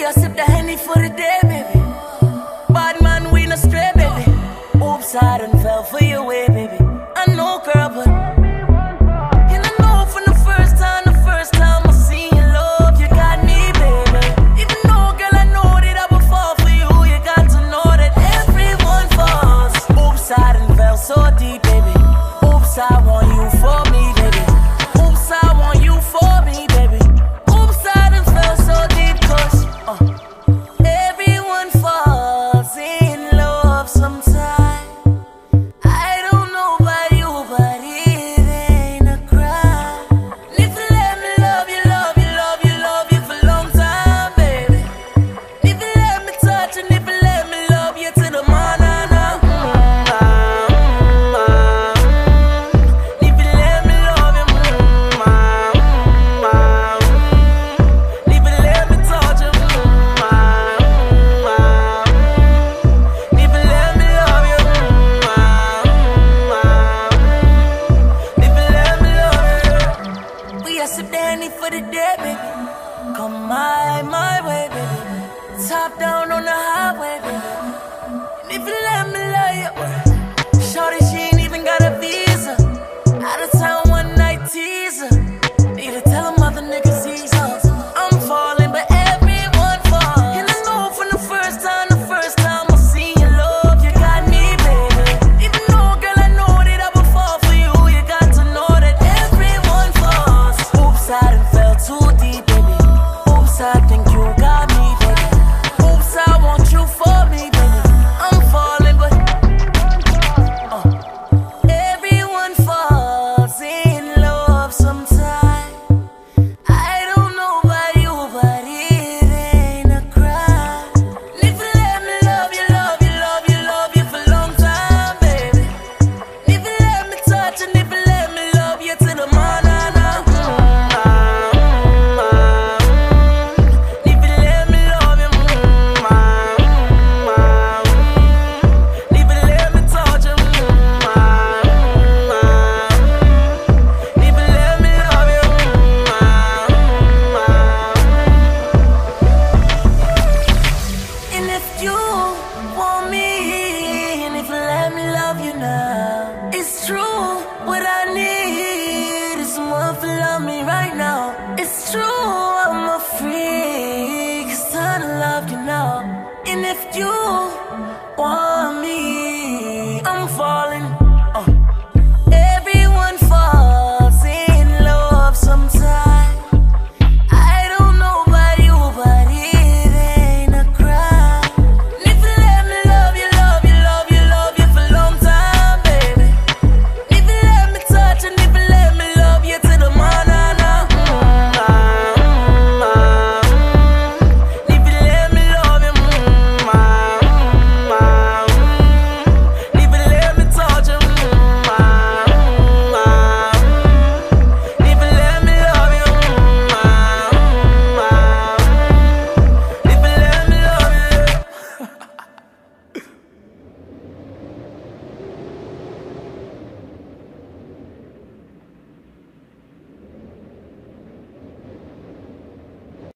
Danny for the day, baby. Bad man, we no stray, baby. Oops, I done fell for your way, baby. I know, girl, but. And I know from the first time, the first time I seen your love, you got me, baby. Even though, girl, I know that I fall for you, you got to know that everyone falls. Oops, I fell so deep, baby. Oops, I want you for my, my way, baby. Top down on the highway, baby. And if you let me love you. It's true, what I need is someone to love me right.